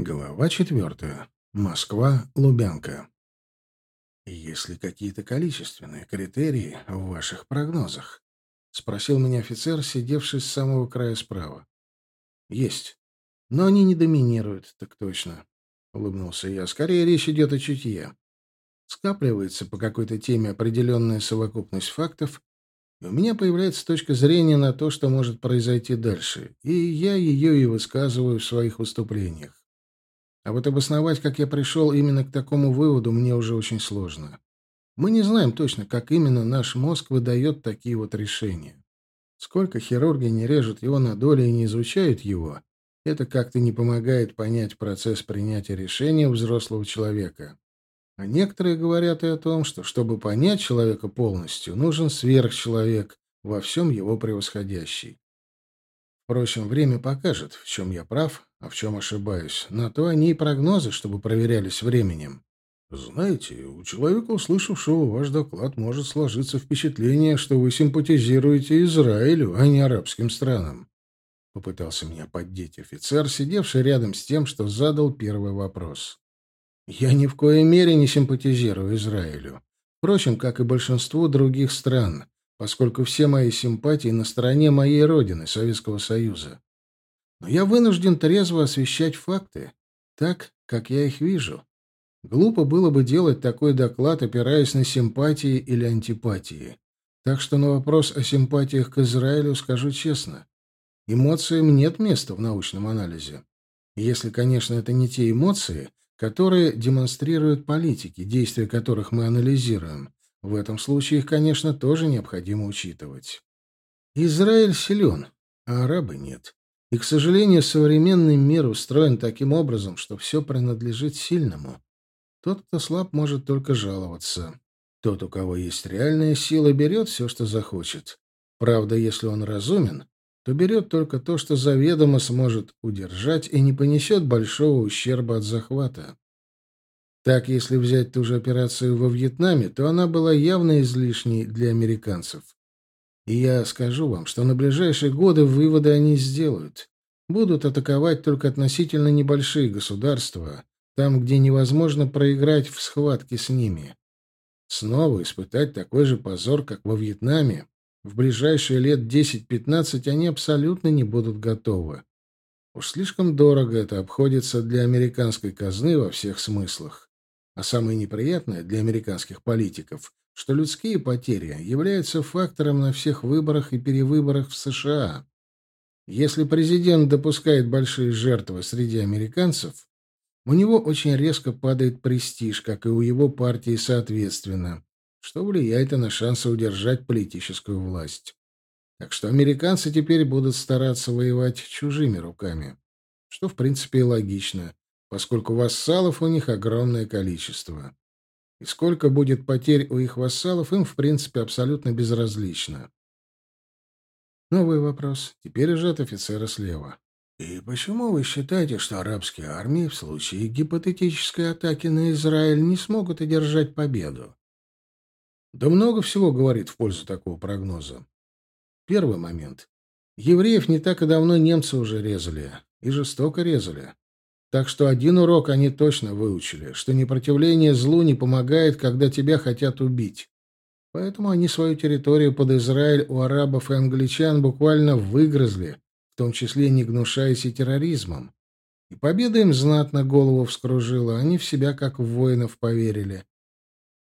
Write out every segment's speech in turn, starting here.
Глава четвертая. Москва, Лубянка. «Есть ли какие-то количественные критерии в ваших прогнозах?» — спросил меня офицер, сидевший с самого края справа. «Есть. Но они не доминируют, так точно», — улыбнулся я. «Скорее речь идет о чутье. Скапливается по какой-то теме определенная совокупность фактов, и у меня появляется точка зрения на то, что может произойти дальше, и я ее и высказываю в своих выступлениях. А вот обосновать, как я пришел именно к такому выводу, мне уже очень сложно. Мы не знаем точно, как именно наш мозг выдает такие вот решения. Сколько хирурги не режут его на доли и не изучают его, это как-то не помогает понять процесс принятия решения у взрослого человека. А некоторые говорят и о том, что чтобы понять человека полностью, нужен сверхчеловек, во всем его превосходящий. Впрочем, время покажет, в чем я прав, а в чем ошибаюсь. На то они и прогнозы, чтобы проверялись временем. Знаете, у человека, услышавшего ваш доклад, может сложиться впечатление, что вы симпатизируете Израилю, а не арабским странам. Попытался меня поддеть офицер, сидевший рядом с тем, что задал первый вопрос. Я ни в коей мере не симпатизирую Израилю. Впрочем, как и большинству других стран поскольку все мои симпатии на стороне моей родины, Советского Союза. Но я вынужден трезво освещать факты, так, как я их вижу. Глупо было бы делать такой доклад, опираясь на симпатии или антипатии. Так что на вопрос о симпатиях к Израилю скажу честно. Эмоциям нет места в научном анализе. Если, конечно, это не те эмоции, которые демонстрируют политики, действия которых мы анализируем, в этом случае их, конечно, тоже необходимо учитывать. Израиль силен, а арабы нет. И, к сожалению, современный мир устроен таким образом, что все принадлежит сильному. Тот, кто слаб, может только жаловаться. Тот, у кого есть реальная сила, берет все, что захочет. Правда, если он разумен, то берет только то, что заведомо сможет удержать и не понесет большого ущерба от захвата. Так, если взять ту же операцию во Вьетнаме, то она была явно излишней для американцев. И я скажу вам, что на ближайшие годы выводы они сделают. Будут атаковать только относительно небольшие государства, там, где невозможно проиграть в схватке с ними. Снова испытать такой же позор, как во Вьетнаме, в ближайшие лет 10-15 они абсолютно не будут готовы. Уж слишком дорого это обходится для американской казны во всех смыслах. А самое неприятное для американских политиков, что людские потери являются фактором на всех выборах и перевыборах в США. Если президент допускает большие жертвы среди американцев, у него очень резко падает престиж, как и у его партии соответственно, что влияет и на шансы удержать политическую власть. Так что американцы теперь будут стараться воевать чужими руками, что в принципе и логично поскольку вассалов у них огромное количество. И сколько будет потерь у их вассалов, им, в принципе, абсолютно безразлично. Новый вопрос. Теперь уже от офицера слева. «И почему вы считаете, что арабские армии в случае гипотетической атаки на Израиль не смогут одержать победу?» Да много всего говорит в пользу такого прогноза. Первый момент. Евреев не так и давно немцы уже резали. И жестоко резали. Так что один урок они точно выучили, что непротивление злу не помогает, когда тебя хотят убить. Поэтому они свою территорию под Израиль у арабов и англичан буквально выгрызли, в том числе не гнушаясь и терроризмом. И победа им знатно голову вскружила, они в себя как в воинов поверили.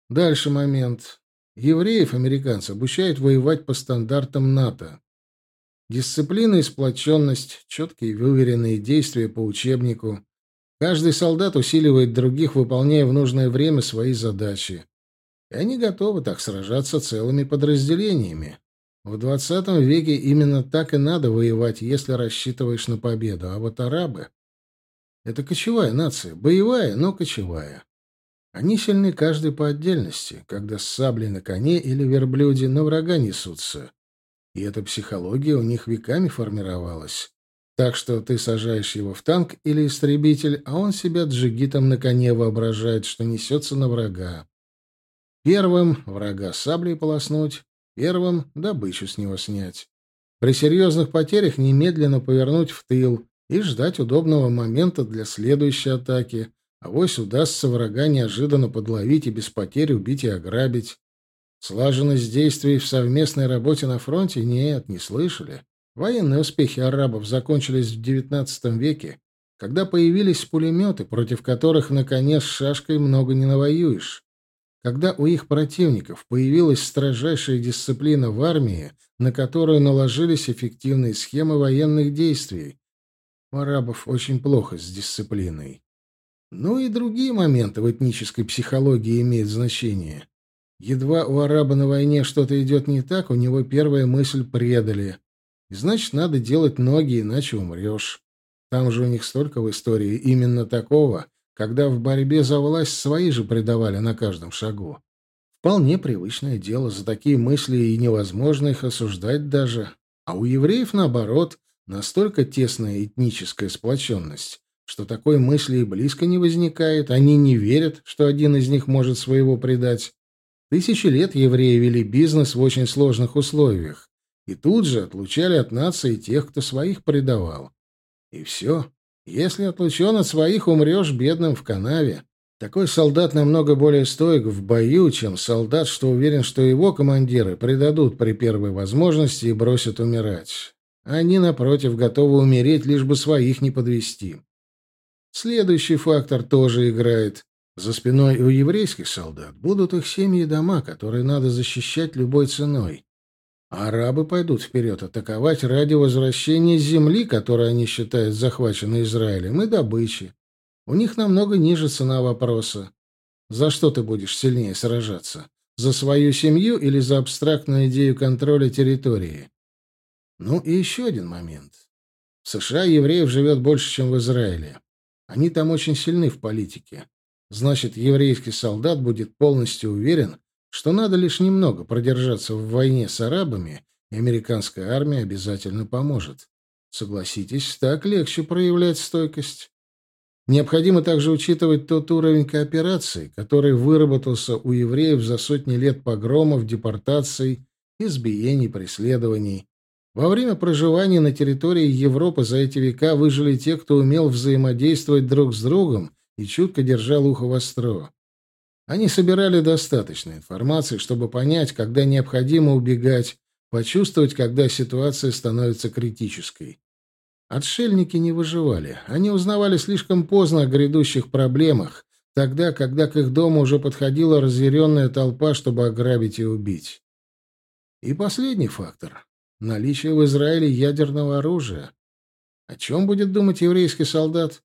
Дальше момент. Евреев американцы обучают воевать по стандартам НАТО. Дисциплина и сплоченность, четкие и выверенные действия по учебнику, Каждый солдат усиливает других, выполняя в нужное время свои задачи. И они готовы так сражаться целыми подразделениями. В двадцатом веке именно так и надо воевать, если рассчитываешь на победу. А вот арабы — это кочевая нация, боевая, но кочевая. Они сильны каждый по отдельности, когда с саблей на коне или верблюде на врага несутся. И эта психология у них веками формировалась. Так что ты сажаешь его в танк или истребитель, а он себя джигитом на коне воображает, что несется на врага. Первым врага саблей полоснуть, первым добычу с него снять. При серьезных потерях немедленно повернуть в тыл, и ждать удобного момента для следующей атаки. Авось удастся врага неожиданно подловить и без потерь убить и ограбить. Слаженность действий в совместной работе на фронте? Нет, не слышали. Военные успехи арабов закончились в XIX веке, когда появились пулеметы, против которых, наконец, шашкой много не навоюешь. Когда у их противников появилась строжайшая дисциплина в армии, на которую наложились эффективные схемы военных действий. У арабов очень плохо с дисциплиной. Ну и другие моменты в этнической психологии имеют значение. Едва у араба на войне что-то идет не так, у него первая мысль предали. И значит, надо делать ноги, иначе умрешь. Там же у них столько в истории именно такого, когда в борьбе за власть свои же предавали на каждом шагу. Вполне привычное дело, за такие мысли и невозможно их осуждать даже. А у евреев, наоборот, настолько тесная этническая сплоченность, что такой мысли и близко не возникает, они не верят, что один из них может своего предать. Тысячи лет евреи вели бизнес в очень сложных условиях, и тут же отлучали от нации тех, кто своих предавал. И все, если отлучен от своих, умрешь бедным в канаве. Такой солдат намного более стоек в бою, чем солдат, что уверен, что его командиры предадут при первой возможности и бросят умирать. Они, напротив, готовы умереть, лишь бы своих не подвести. Следующий фактор тоже играет. За спиной у еврейских солдат будут их семьи и дома, которые надо защищать любой ценой. Арабы пойдут вперед атаковать ради возвращения земли, которую они считают захваченной Израилем, и добычи. У них намного ниже цена вопроса. За что ты будешь сильнее сражаться? За свою семью или за абстрактную идею контроля территории? Ну и еще один момент. В США евреев живет больше, чем в Израиле. Они там очень сильны в политике. Значит, еврейский солдат будет полностью уверен, что надо лишь немного продержаться в войне с арабами, и американская армия обязательно поможет. Согласитесь, так легче проявлять стойкость. Необходимо также учитывать тот уровень кооперации, который выработался у евреев за сотни лет погромов, депортаций, избиений, преследований. Во время проживания на территории Европы за эти века выжили те, кто умел взаимодействовать друг с другом и чутко держал ухо востро. Они собирали достаточно информации, чтобы понять, когда необходимо убегать, почувствовать, когда ситуация становится критической. Отшельники не выживали. Они узнавали слишком поздно о грядущих проблемах, тогда, когда к их дому уже подходила разъяренная толпа, чтобы ограбить и убить. И последний фактор — наличие в Израиле ядерного оружия. О чем будет думать еврейский солдат?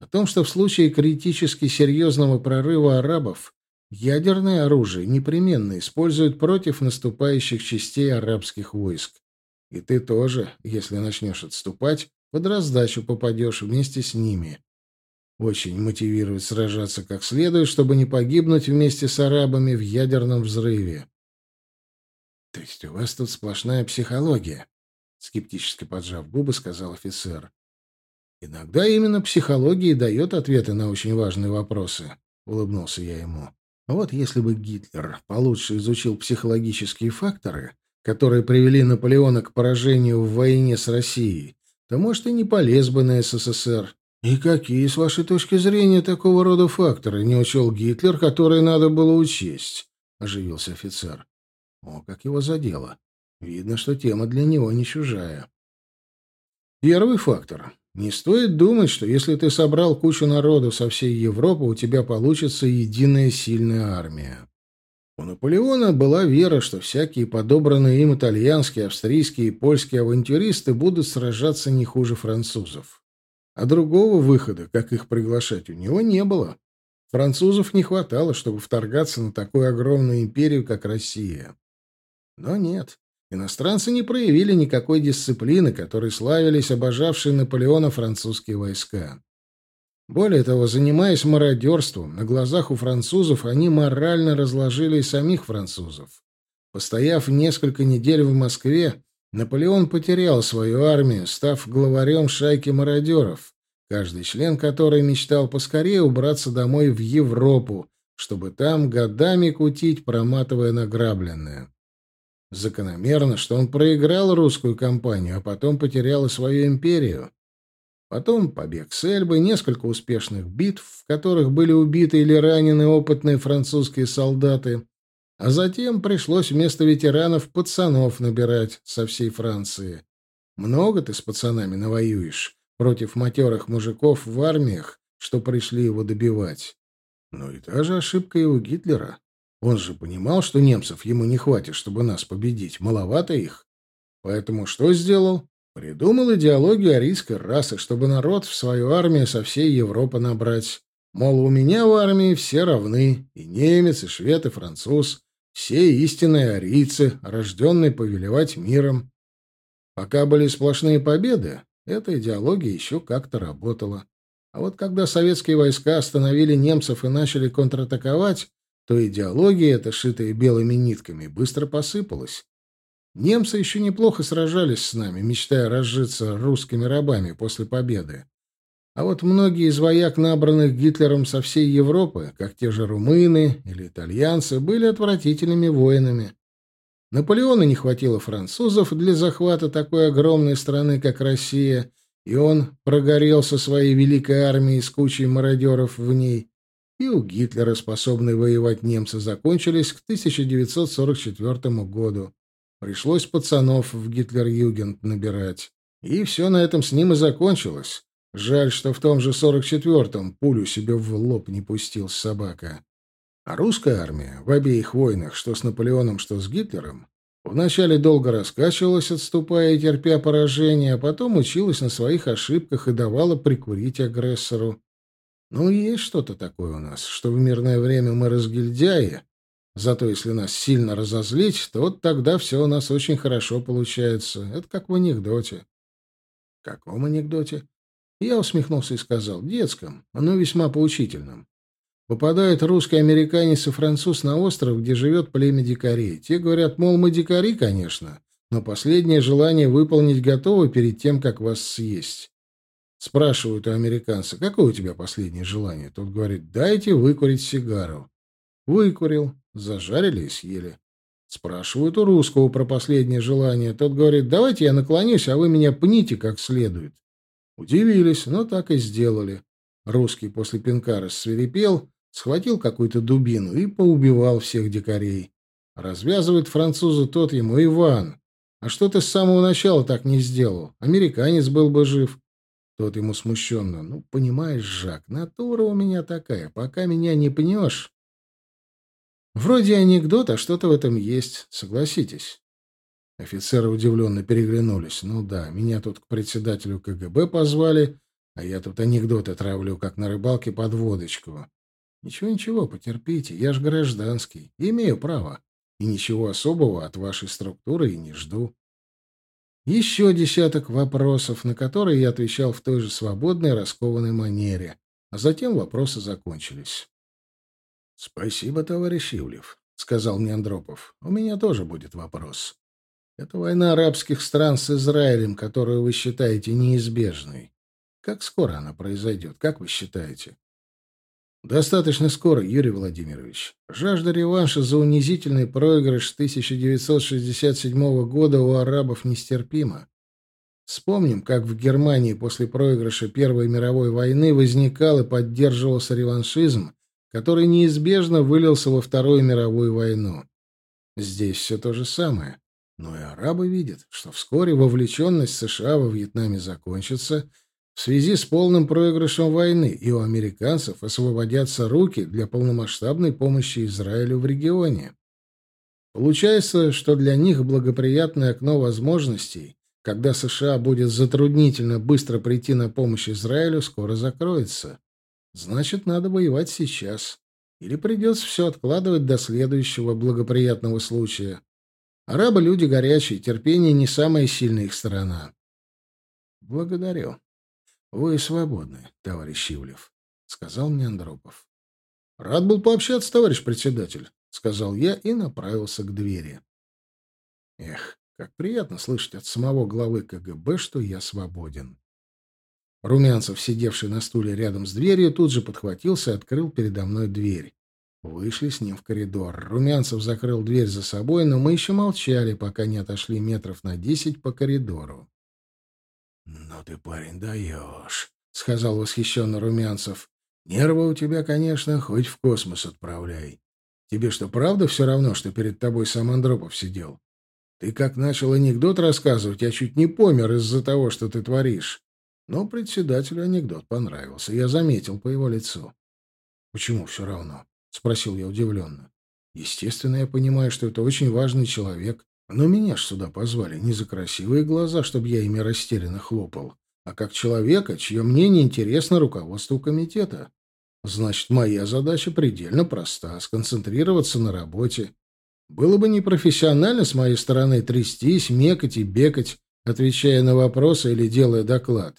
О том, что в случае критически серьезного прорыва арабов ядерное оружие непременно используют против наступающих частей арабских войск. И ты тоже, если начнешь отступать, под раздачу попадешь вместе с ними. Очень мотивирует сражаться как следует, чтобы не погибнуть вместе с арабами в ядерном взрыве. То есть у вас тут сплошная психология, скептически поджав губы, сказал офицер. Иногда именно психология дает ответы на очень важные вопросы, улыбнулся я ему. Вот если бы Гитлер получше изучил психологические факторы, которые привели Наполеона к поражению в войне с Россией, то, может, и не полез бы на СССР. И какие, с вашей точки зрения, такого рода факторы не учел Гитлер, которые надо было учесть? — оживился офицер. О, как его задело. Видно, что тема для него не чужая. Первый фактор не стоит думать, что если ты собрал кучу народу со всей Европы, у тебя получится единая сильная армия. У Наполеона была вера, что всякие подобранные им итальянские, австрийские и польские авантюристы будут сражаться не хуже французов. А другого выхода, как их приглашать, у него не было. Французов не хватало, чтобы вторгаться на такую огромную империю, как Россия. Но нет. Иностранцы не проявили никакой дисциплины, которой славились обожавшие Наполеона французские войска. Более того, занимаясь мародерством, на глазах у французов они морально разложили и самих французов. Постояв несколько недель в Москве, Наполеон потерял свою армию, став главарем шайки мародеров, каждый член которой мечтал поскорее убраться домой в Европу, чтобы там годами кутить, проматывая награбленное. Закономерно, что он проиграл русскую кампанию, а потом потерял и свою империю. Потом побег с Эльбы, несколько успешных битв, в которых были убиты или ранены опытные французские солдаты, а затем пришлось вместо ветеранов пацанов набирать со всей Франции. Много ты с пацанами навоюешь против матерых мужиков в армиях, что пришли его добивать. Ну и та же ошибка и у Гитлера. Он же понимал, что немцев ему не хватит, чтобы нас победить. Маловато их. Поэтому что сделал? Придумал идеологию арийской расы, чтобы народ в свою армию со всей Европы набрать. Мол, у меня в армии все равны, и немец, и швед, и француз, все истинные арийцы, рожденные повелевать миром. Пока были сплошные победы, эта идеология еще как-то работала. А вот когда советские войска остановили немцев и начали контратаковать, то идеология эта, шитая белыми нитками, быстро посыпалась. Немцы еще неплохо сражались с нами, мечтая разжиться русскими рабами после победы. А вот многие из вояк, набранных Гитлером со всей Европы, как те же румыны или итальянцы, были отвратительными воинами. Наполеону не хватило французов для захвата такой огромной страны, как Россия, и он прогорел со своей великой армией с кучей мародеров в ней. И у Гитлера способные воевать немцы закончились к 1944 году. Пришлось пацанов в Гитлер-Югент набирать. И все на этом с ним и закончилось. Жаль, что в том же 44-м пулю себе в лоб не пустил собака. А русская армия в обеих войнах, что с Наполеоном, что с Гитлером, вначале долго раскачивалась, отступая и терпя поражение, а потом училась на своих ошибках и давала прикурить агрессору. Ну, есть что-то такое у нас, что в мирное время мы разгильдяи, Зато если нас сильно разозлить, то вот тогда все у нас очень хорошо получается. Это как в анекдоте. — Каком анекдоте? Я усмехнулся и сказал. — Детском, но весьма поучительном. Попадает русский американец и француз на остров, где живет племя дикарей. Те говорят, мол, мы дикари, конечно, но последнее желание выполнить готовы перед тем, как вас съесть. Спрашивают у американца, какое у тебя последнее желание? Тот говорит, дайте выкурить сигару. Выкурил. Зажарили и съели. Спрашивают у русского про последнее желание. Тот говорит, давайте я наклонюсь, а вы меня пните как следует. Удивились, но так и сделали. Русский после пинка рассверепел, схватил какую-то дубину и поубивал всех дикарей. Развязывает французу тот ему Иван. А что ты с самого начала так не сделал? Американец был бы жив. Тот ему смущенно. Ну, понимаешь, Жак, натура у меня такая. Пока меня не пнешь, Вроде анекдот, а что-то в этом есть, согласитесь. Офицеры удивленно переглянулись. Ну да, меня тут к председателю КГБ позвали, а я тут анекдоты травлю, как на рыбалке под водочку. Ничего-ничего, потерпите, я ж гражданский, имею право. И ничего особого от вашей структуры и не жду. Еще десяток вопросов, на которые я отвечал в той же свободной, раскованной манере. А затем вопросы закончились. — Спасибо, товарищ Ивлев, — сказал мне Андропов. — У меня тоже будет вопрос. Это война арабских стран с Израилем, которую вы считаете неизбежной. Как скоро она произойдет, как вы считаете? Достаточно скоро, Юрий Владимирович. Жажда реванша за унизительный проигрыш 1967 года у арабов нестерпима. Вспомним, как в Германии после проигрыша Первой мировой войны возникал и поддерживался реваншизм, который неизбежно вылился во Вторую мировую войну. Здесь все то же самое. Но и арабы видят, что вскоре вовлеченность США во Вьетнаме закончится в связи с полным проигрышем войны, и у американцев освободятся руки для полномасштабной помощи Израилю в регионе. Получается, что для них благоприятное окно возможностей, когда США будет затруднительно быстро прийти на помощь Израилю, скоро закроется. Значит, надо воевать сейчас. Или придется все откладывать до следующего благоприятного случая. Арабы — люди горячие, терпение не самая сильная их сторона. — Благодарю. Вы свободны, товарищ Ивлев, — сказал мне Андропов. — Рад был пообщаться, товарищ председатель, — сказал я и направился к двери. Эх, как приятно слышать от самого главы КГБ, что я свободен. Румянцев, сидевший на стуле рядом с дверью, тут же подхватился и открыл передо мной дверь. Вышли с ним в коридор. Румянцев закрыл дверь за собой, но мы еще молчали, пока не отошли метров на десять по коридору. «Ну ты, парень, даешь», — сказал восхищенно Румянцев. «Нервы у тебя, конечно, хоть в космос отправляй. Тебе что, правда все равно, что перед тобой сам Андропов сидел? Ты как начал анекдот рассказывать, я чуть не помер из-за того, что ты творишь. Но председателю анекдот понравился, я заметил по его лицу. «Почему все равно?» — спросил я удивленно. «Естественно, я понимаю, что это очень важный человек, но меня ж сюда позвали не за красивые глаза, чтобы я ими растерянно хлопал, а как человека, чье мнение интересно руководству комитета. Значит, моя задача предельно проста — сконцентрироваться на работе. Было бы непрофессионально с моей стороны трястись, мекать и бекать, отвечая на вопросы или делая доклад.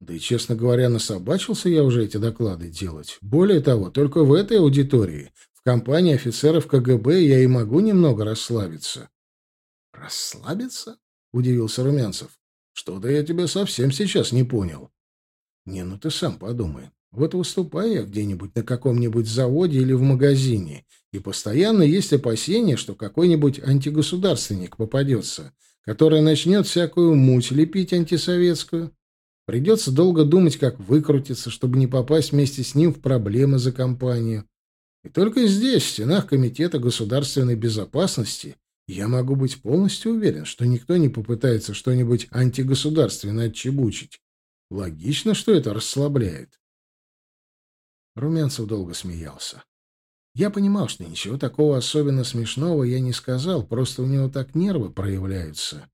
Да и, честно говоря, насобачился я уже эти доклады делать. Более того, только в этой аудитории, в компании офицеров КГБ, я и могу немного расслабиться. «Расслабиться?» — удивился Румянцев. «Что-то я тебя совсем сейчас не понял». «Не, ну ты сам подумай. Вот выступаю я где-нибудь на каком-нибудь заводе или в магазине, и постоянно есть опасения, что какой-нибудь антигосударственник попадется, который начнет всякую муть лепить антисоветскую. Придется долго думать, как выкрутиться, чтобы не попасть вместе с ним в проблемы за компанию. И только здесь, в стенах Комитета государственной безопасности, я могу быть полностью уверен, что никто не попытается что-нибудь антигосударственное отчебучить. Логично, что это расслабляет. Румянцев долго смеялся. Я понимал, что ничего такого особенно смешного я не сказал, просто у него так нервы проявляются.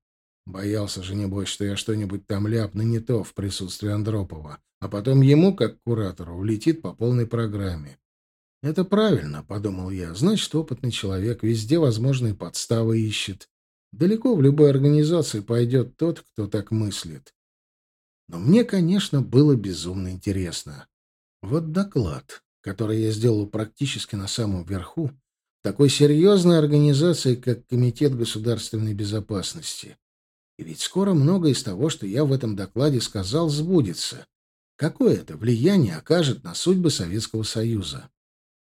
Боялся же, небось, что я что-нибудь там ляпну не то в присутствии Андропова, а потом ему, как куратору, улетит по полной программе. «Это правильно», — подумал я. «Значит, опытный человек везде возможные подставы ищет. Далеко в любой организации пойдет тот, кто так мыслит». Но мне, конечно, было безумно интересно. Вот доклад, который я сделал практически на самом верху, такой серьезной организации, как Комитет государственной безопасности. И ведь скоро многое из того, что я в этом докладе сказал, сбудется. Какое это влияние окажет на судьбы Советского Союза?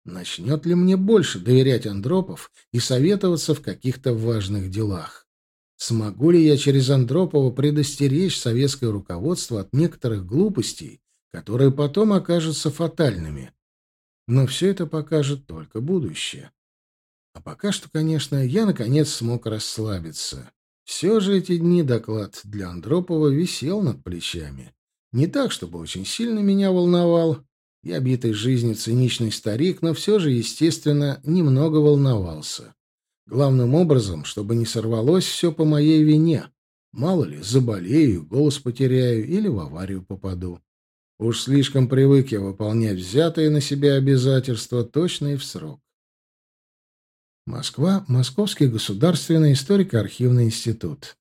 Начнет ли мне больше доверять Андропов и советоваться в каких-то важных делах? Смогу ли я через Андропова предостеречь советское руководство от некоторых глупостей, которые потом окажутся фатальными? Но все это покажет только будущее. А пока что, конечно, я наконец смог расслабиться. Все же эти дни доклад для Андропова висел над плечами. Не так, чтобы очень сильно меня волновал. Я битый жизнью циничный старик, но все же, естественно, немного волновался. Главным образом, чтобы не сорвалось все по моей вине. Мало ли, заболею, голос потеряю или в аварию попаду. Уж слишком привык я выполнять взятые на себя обязательства точно и в срок. Москва, Московский государственный историко-архивный институт.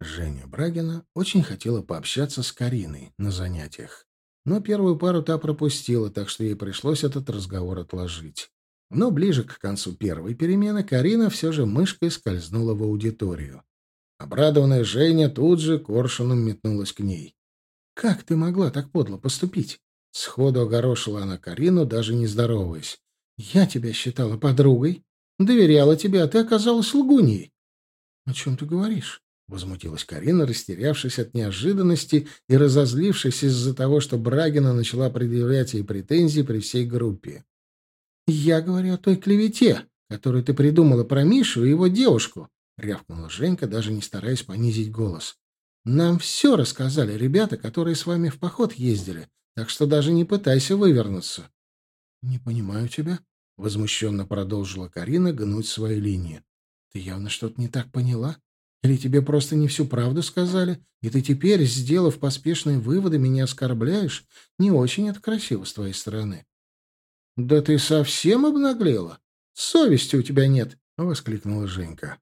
Женя Брагина очень хотела пообщаться с Кариной на занятиях. Но первую пару та пропустила, так что ей пришлось этот разговор отложить. Но ближе к концу первой перемены Карина все же мышкой скользнула в аудиторию. Обрадованная Женя тут же коршуном метнулась к ней. «Как ты могла так подло поступить?» Сходу огорошила она Карину, даже не здороваясь. Я тебя считала подругой, доверяла тебе, а ты оказалась лгуньей. — О чем ты говоришь? — возмутилась Карина, растерявшись от неожиданности и разозлившись из-за того, что Брагина начала предъявлять ей претензии при всей группе. — Я говорю о той клевете, которую ты придумала про Мишу и его девушку, — рявкнула Женька, даже не стараясь понизить голос. — Нам все рассказали ребята, которые с вами в поход ездили, так что даже не пытайся вывернуться. «Не понимаю тебя», — возмущенно продолжила Карина гнуть свои линии. «Ты явно что-то не так поняла? Или тебе просто не всю правду сказали, и ты теперь, сделав поспешные выводы, меня оскорбляешь? Не очень это красиво с твоей стороны». «Да ты совсем обнаглела? Совести у тебя нет!» — воскликнула Женька.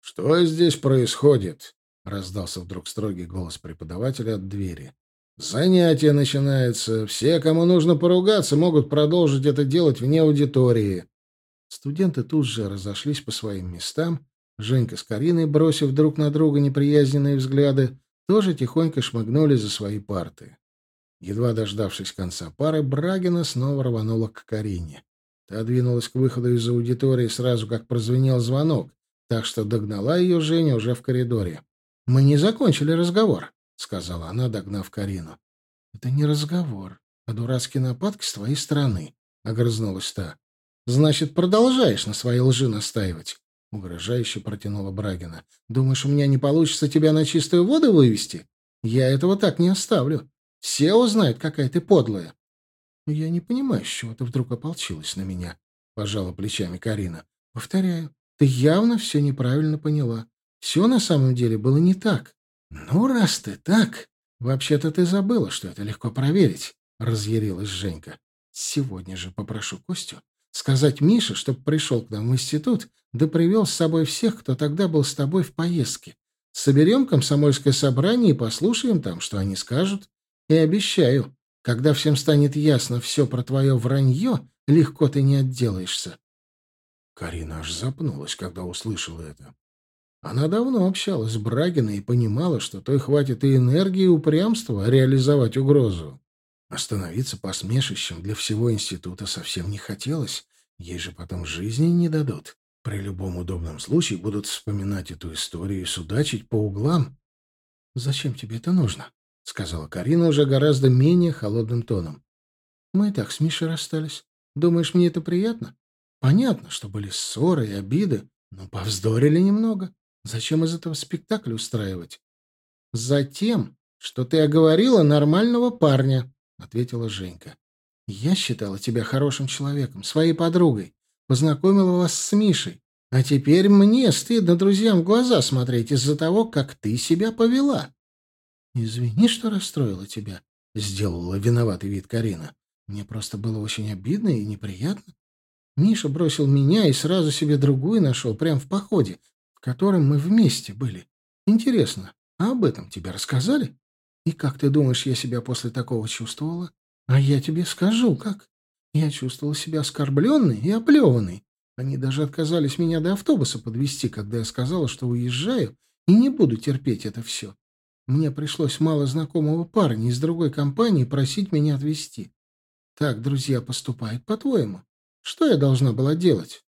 «Что здесь происходит?» — раздался вдруг строгий голос преподавателя от двери. Занятие начинается. Все, кому нужно поругаться, могут продолжить это делать вне аудитории. Студенты тут же разошлись по своим местам. Женька с Кариной, бросив друг на друга неприязненные взгляды, тоже тихонько шмыгнули за свои парты. Едва дождавшись конца пары, Брагина снова рванула к Карине. Та двинулась к выходу из аудитории сразу, как прозвенел звонок, так что догнала ее Женя уже в коридоре. Мы не закончили разговор», — сказала она, догнав Карину. «Это не разговор, а дурацкие нападки с твоей стороны», — огрызнулась та. «Значит, продолжаешь на своей лжи настаивать?» — угрожающе протянула Брагина. «Думаешь, у меня не получится тебя на чистую воду вывести? Я этого так не оставлю. Все узнают, какая ты подлая». «Я не понимаю, с чего ты вдруг ополчилась на меня», — пожала плечами Карина. «Повторяю, ты явно все неправильно поняла. Все на самом деле было не так. Ну, раз ты так, вообще-то ты забыла, что это легко проверить», — разъярилась Женька. «Сегодня же попрошу Костю сказать Мише, чтобы пришел к нам в институт, да привел с собой всех, кто тогда был с тобой в поездке. Соберем комсомольское собрание и послушаем там, что они скажут. И обещаю, когда всем станет ясно все про твое вранье, легко ты не отделаешься. Карина аж запнулась, когда услышала это. Она давно общалась с Брагиной и понимала, что той хватит и энергии, и упрямства реализовать угрозу. Остановиться посмешищем для всего института совсем не хотелось. Ей же потом жизни не дадут. При любом удобном случае будут вспоминать эту историю и судачить по углам. «Зачем тебе это нужно?» — сказала Карина уже гораздо менее холодным тоном. «Мы и так с Мишей расстались. Думаешь, мне это приятно? Понятно, что были ссоры и обиды, но повздорили немного. Зачем из этого спектакль устраивать?» «Затем, что ты оговорила нормального парня», — ответила Женька. «Я считала тебя хорошим человеком, своей подругой познакомила вас с Мишей. А теперь мне стыдно друзьям в глаза смотреть из-за того, как ты себя повела. Извини, что расстроила тебя, — сделала виноватый вид Карина. Мне просто было очень обидно и неприятно. Миша бросил меня и сразу себе другую нашел, прямо в походе, в котором мы вместе были. Интересно, а об этом тебе рассказали? И как ты думаешь, я себя после такого чувствовала? А я тебе скажу, как. Я чувствовал себя оскорбленной и оплеванной. Они даже отказались меня до автобуса подвести, когда я сказала, что уезжаю и не буду терпеть это все. Мне пришлось мало знакомого парня из другой компании просить меня отвезти. Так друзья поступают, по-твоему? Что я должна была делать?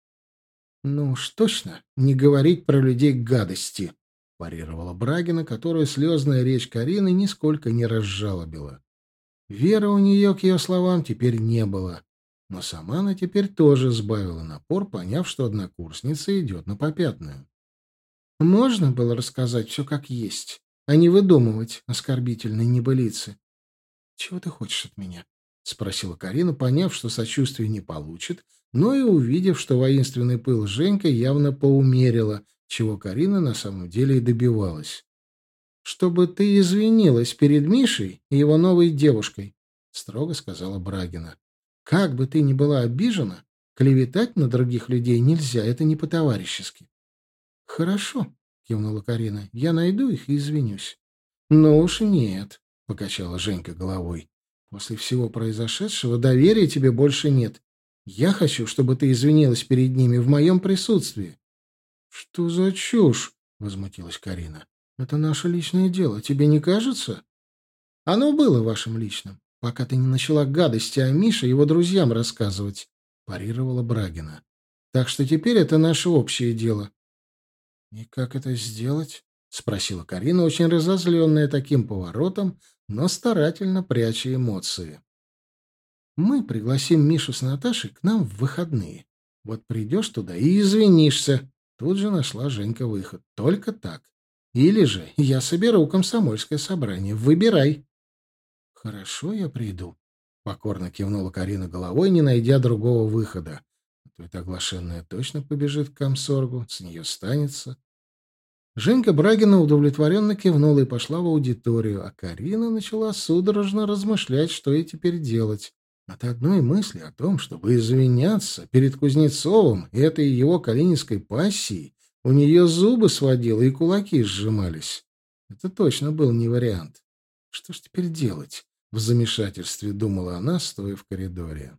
Ну уж точно, не говорить про людей гадости, парировала Брагина, которую слезная речь Карины нисколько не разжалобила. Веры у нее к ее словам теперь не было. Но сама она теперь тоже сбавила напор, поняв, что однокурсница идет на попятную. Можно было рассказать все как есть, а не выдумывать оскорбительные небылицы. — Чего ты хочешь от меня? — спросила Карина, поняв, что сочувствия не получит, но и увидев, что воинственный пыл Женька явно поумерила, чего Карина на самом деле и добивалась. — Чтобы ты извинилась перед Мишей и его новой девушкой, — строго сказала Брагина. Как бы ты ни была обижена, клеветать на других людей нельзя, это не по-товарищески. — Хорошо, — кивнула Карина, — я найду их и извинюсь. — Ну уж нет, — покачала Женька головой. — После всего произошедшего доверия тебе больше нет. Я хочу, чтобы ты извинилась перед ними в моем присутствии. — Что за чушь? — возмутилась Карина. — Это наше личное дело, тебе не кажется? — Оно было вашим личным пока ты не начала гадости о Мише его друзьям рассказывать, — парировала Брагина. — Так что теперь это наше общее дело. — И как это сделать? — спросила Карина, очень разозленная таким поворотом, но старательно пряча эмоции. — Мы пригласим Мишу с Наташей к нам в выходные. Вот придешь туда и извинишься. Тут же нашла Женька выход. Только так. Или же я соберу комсомольское собрание. Выбирай. «Хорошо, я приду», — покорно кивнула Карина головой, не найдя другого выхода. А то эта оглашенная точно побежит к комсоргу, с нее станется. Женька Брагина удовлетворенно кивнула и пошла в аудиторию, а Карина начала судорожно размышлять, что ей теперь делать. От одной мысли о том, чтобы извиняться перед Кузнецовым и этой его калининской пассией, у нее зубы сводило и кулаки сжимались. Это точно был не вариант. Что ж теперь делать? В замешательстве думала она, стоя в коридоре.